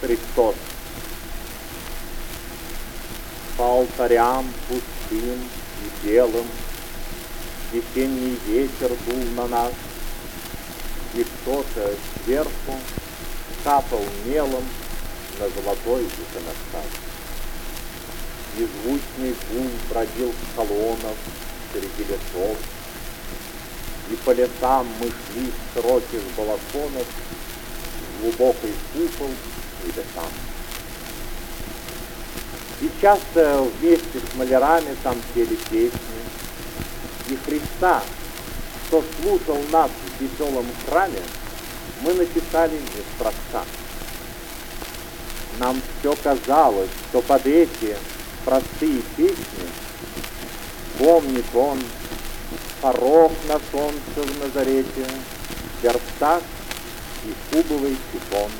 Христос. По алтарям пустым и белым Весенний ветер дул на нас, И кто-то сверху капал мелом На золотой иконостас. И звучный гул бродил в колоннах Среди лесов, И по лесам мы шли в широких балахонах Глубокий купол там. И часто вместе с малярами там пели песни. И Христа, кто слушал нас в веселом храме, мы написали неспроста. Нам все казалось, что под эти простые песни помнит он порог на солнце в Назарете, верстак и кубовый сифон.